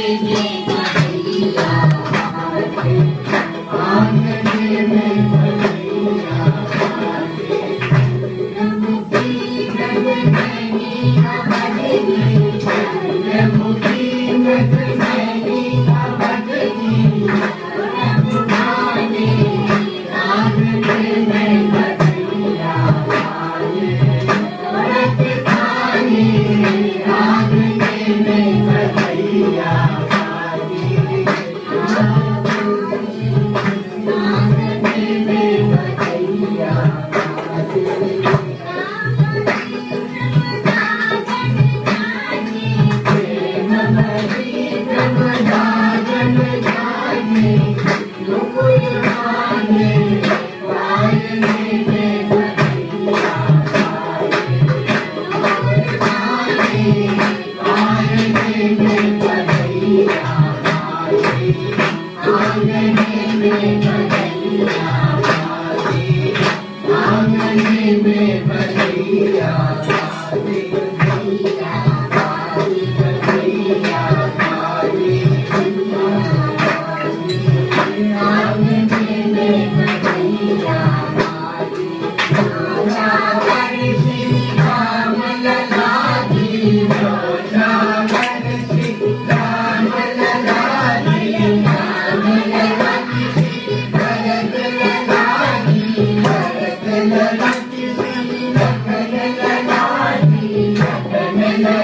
Yeah. Amen.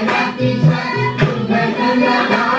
Happy Jack,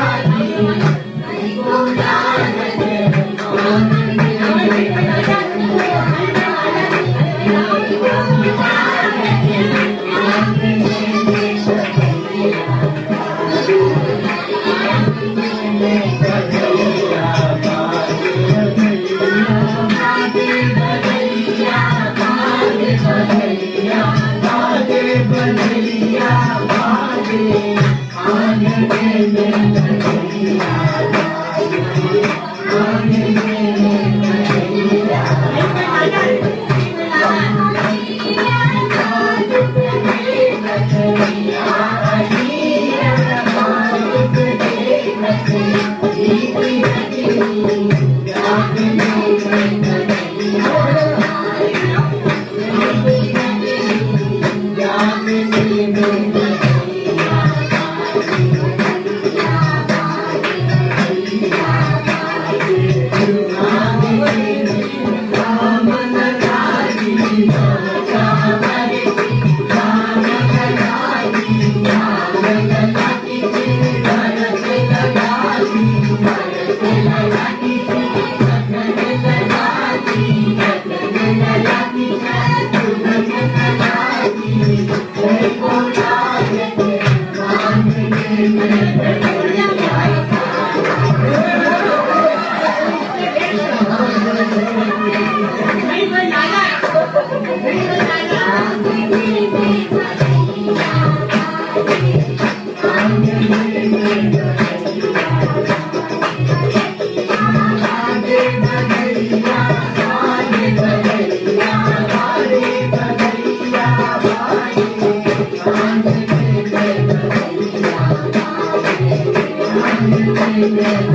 Thank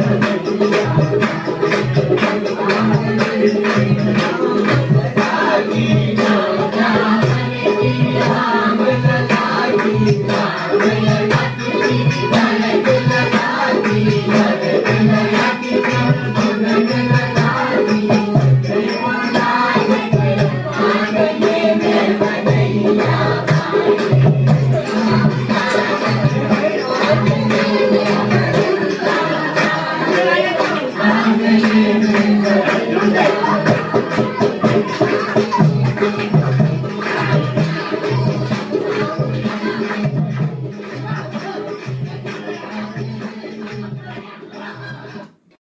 you.